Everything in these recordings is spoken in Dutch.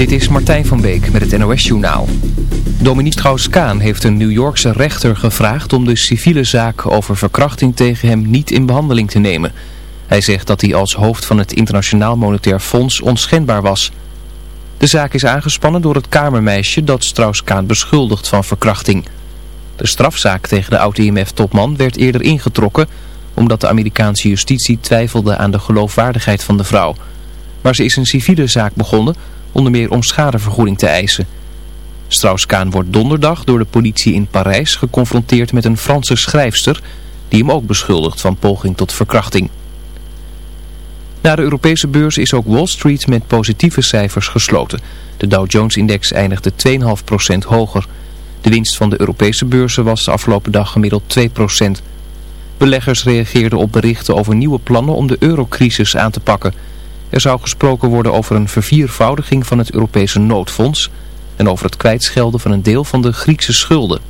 Dit is Martijn van Beek met het NOS-journaal. Dominique Strauss-Kaan heeft een New Yorkse rechter gevraagd om de civiele zaak over verkrachting tegen hem niet in behandeling te nemen. Hij zegt dat hij als hoofd van het Internationaal Monetair Fonds onschendbaar was. De zaak is aangespannen door het kamermeisje dat Strauss-Kaan beschuldigt van verkrachting. De strafzaak tegen de oud-IMF-topman werd eerder ingetrokken omdat de Amerikaanse justitie twijfelde aan de geloofwaardigheid van de vrouw. Maar ze is een civiele zaak begonnen onder meer om schadevergoeding te eisen. Strauss-Kaan wordt donderdag door de politie in Parijs geconfronteerd met een Franse schrijfster die hem ook beschuldigt van poging tot verkrachting. Na de Europese beurs is ook Wall Street met positieve cijfers gesloten. De Dow Jones-index eindigde 2,5% hoger. De winst van de Europese beurzen was de afgelopen dag gemiddeld 2%. Beleggers reageerden op berichten over nieuwe plannen om de eurocrisis aan te pakken... Er zou gesproken worden over een verviervoudiging van het Europese noodfonds en over het kwijtschelden van een deel van de Griekse schulden.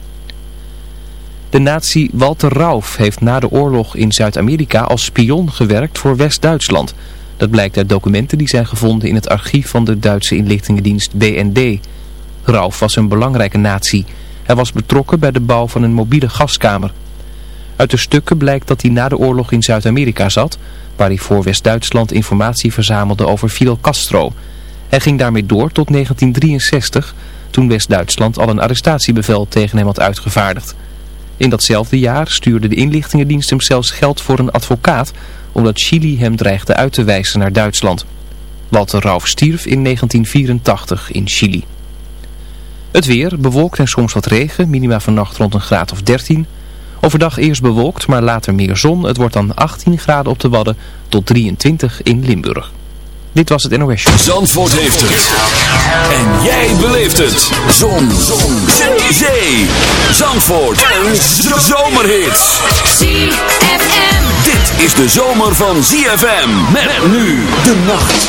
De nazi Walter Rauf heeft na de oorlog in Zuid-Amerika als spion gewerkt voor West-Duitsland. Dat blijkt uit documenten die zijn gevonden in het archief van de Duitse inlichtingendienst BND. Rauf was een belangrijke nazi. Hij was betrokken bij de bouw van een mobiele gaskamer. Uit de stukken blijkt dat hij na de oorlog in Zuid-Amerika zat waar hij voor West-Duitsland informatie verzamelde over Fidel Castro. Hij ging daarmee door tot 1963, toen West-Duitsland al een arrestatiebevel tegen hem had uitgevaardigd. In datzelfde jaar stuurde de inlichtingendienst hem zelfs geld voor een advocaat, omdat Chili hem dreigde uit te wijzen naar Duitsland. Walter Rauf stierf in 1984 in Chili. Het weer, bewolkt en soms wat regen, minima vannacht rond een graad of 13 Overdag eerst bewolkt, maar later meer zon. Het wordt dan 18 graden op de Wadden tot 23 in Limburg. Dit was het NOS Show. Zandvoort heeft het. En jij beleeft het. Zon. zon. Zee. Zee. Zandvoort. Een zomerhit. ZFM. Dit is de zomer van ZFM. Met nu de nacht.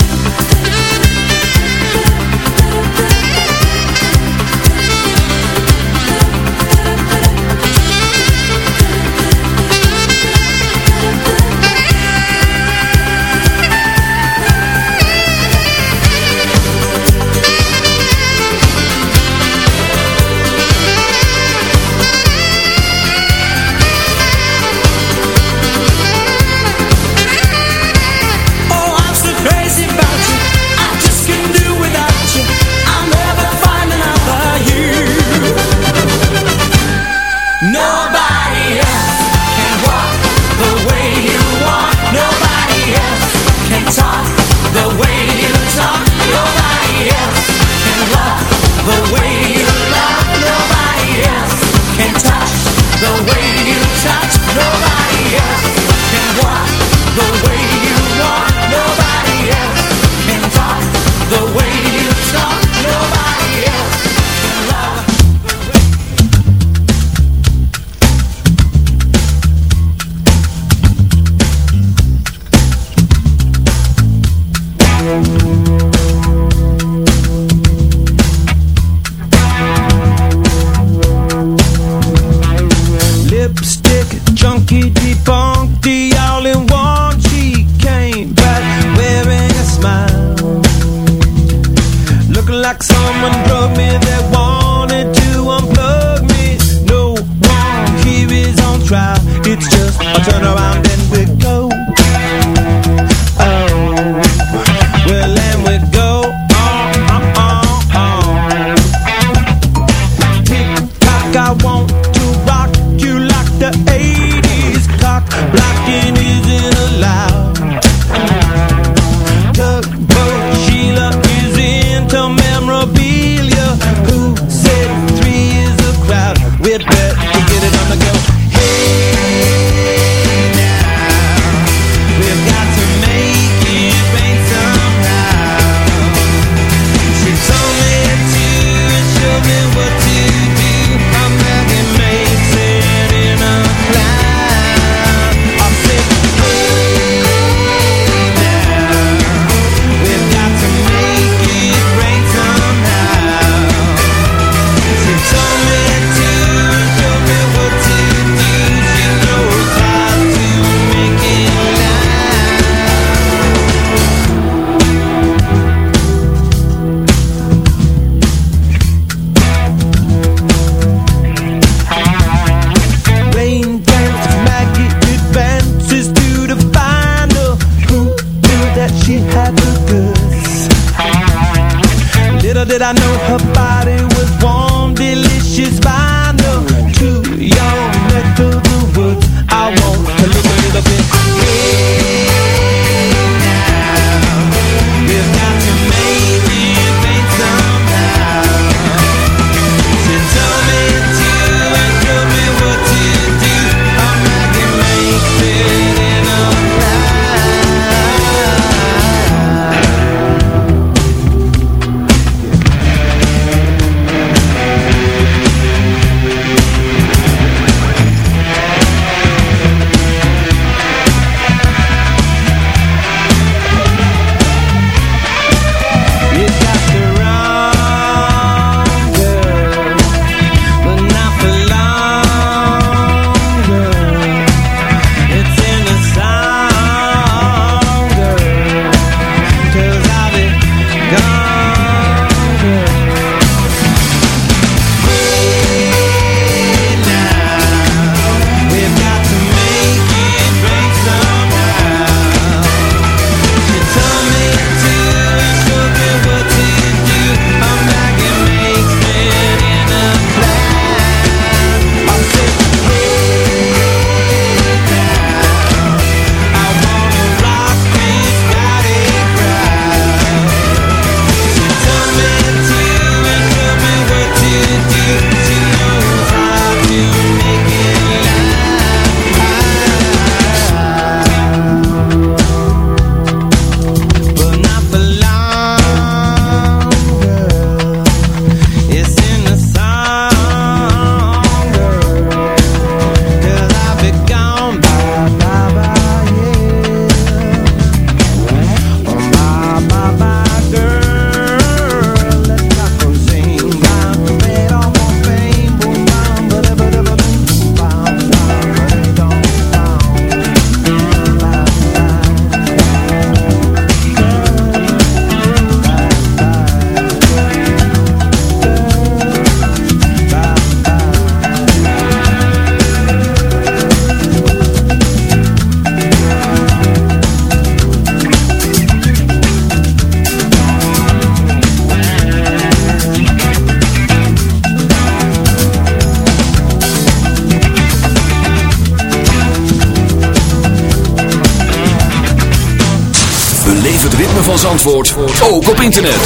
Internet.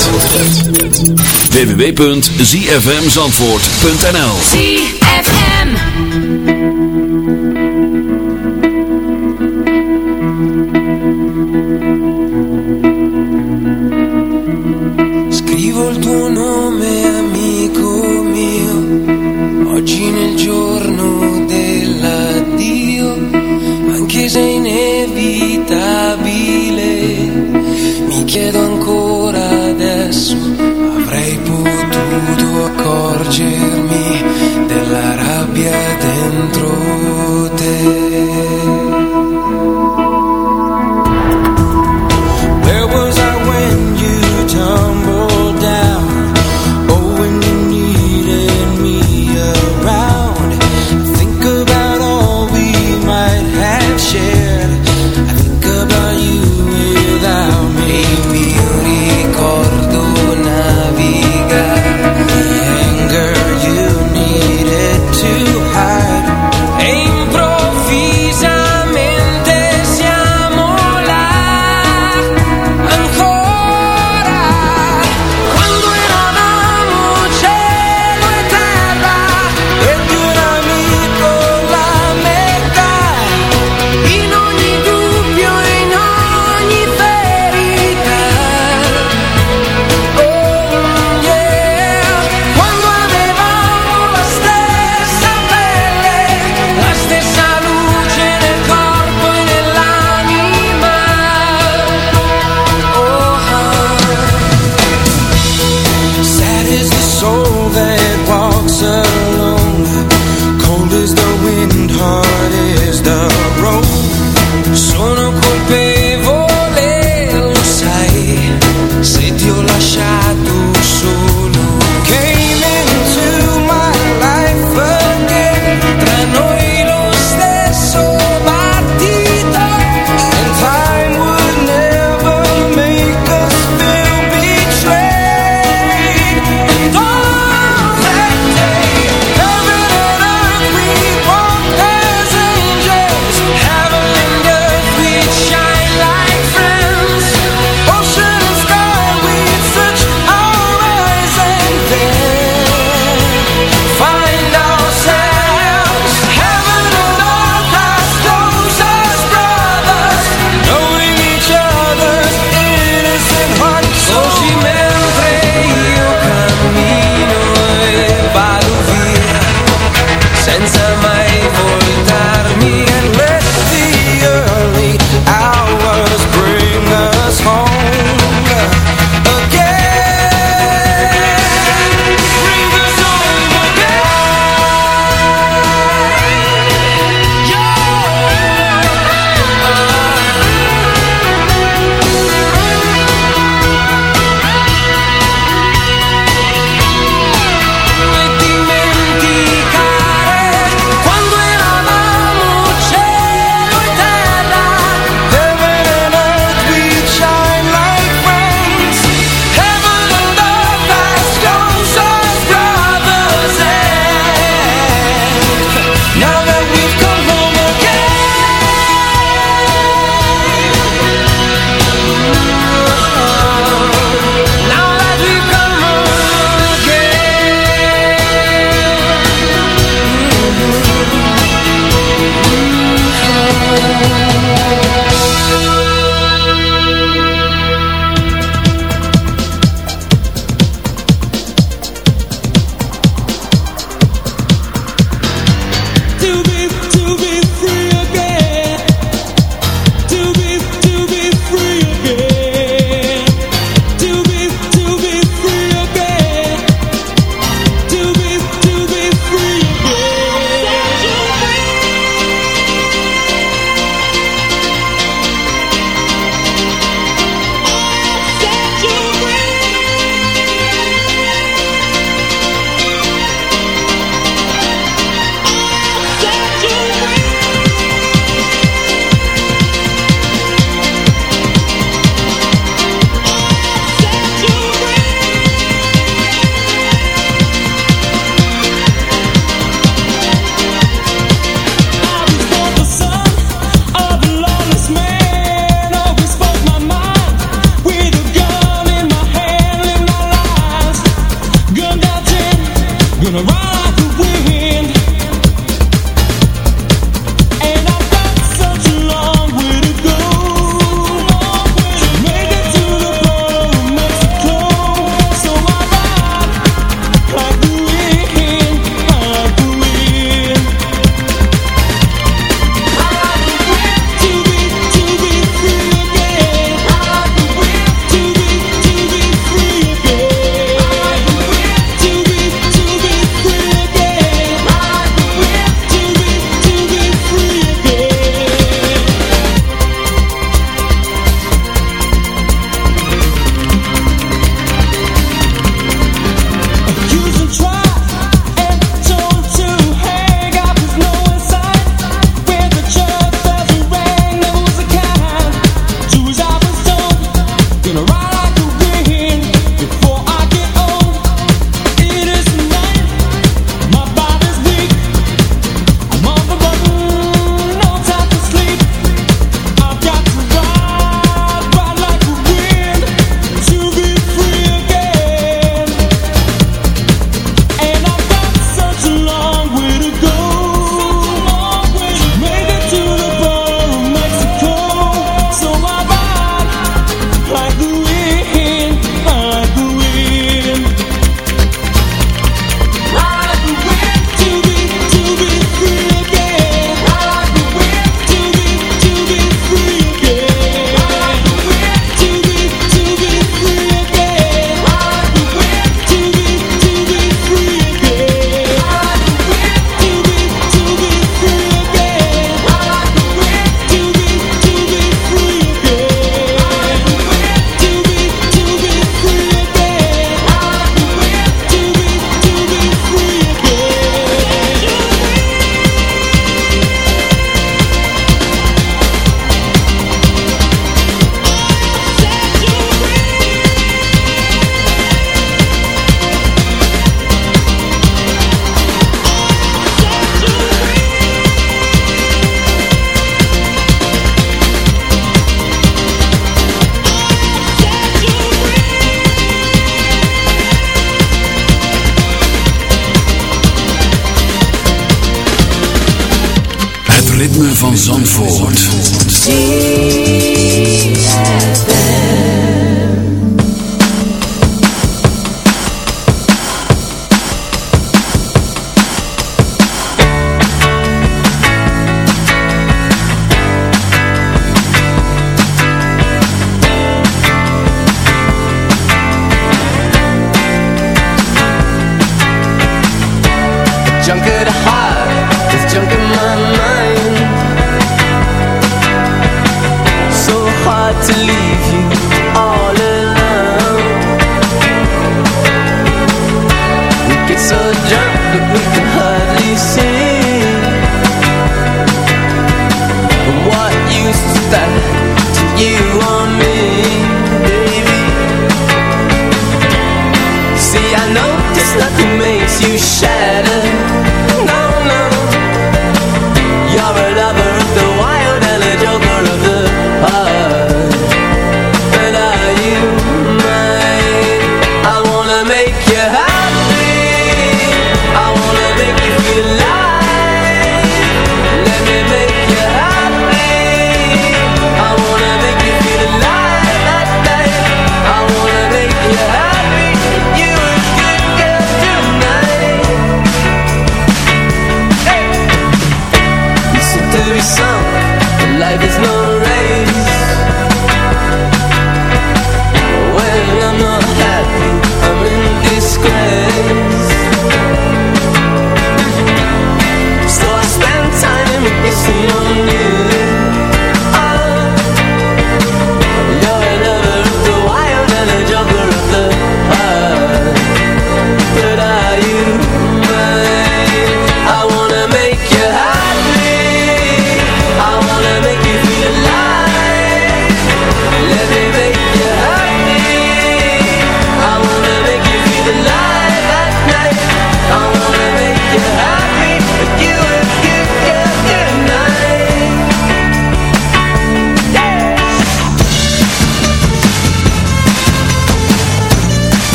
www.zfmzandvoort.nl ZFM. Scrivo il tuo nome, amico mio, oggi nel giorno dell'addio, anche se è inevitabile, mi chiedo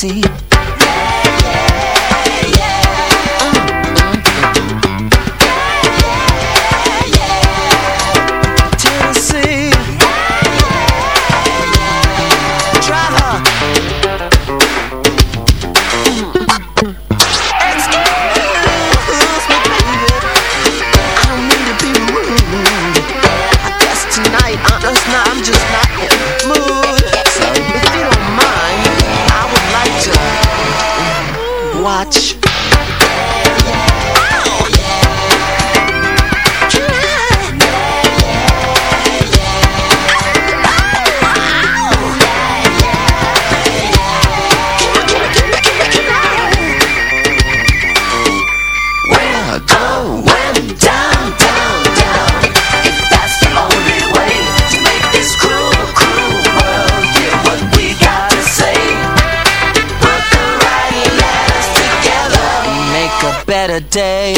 to day.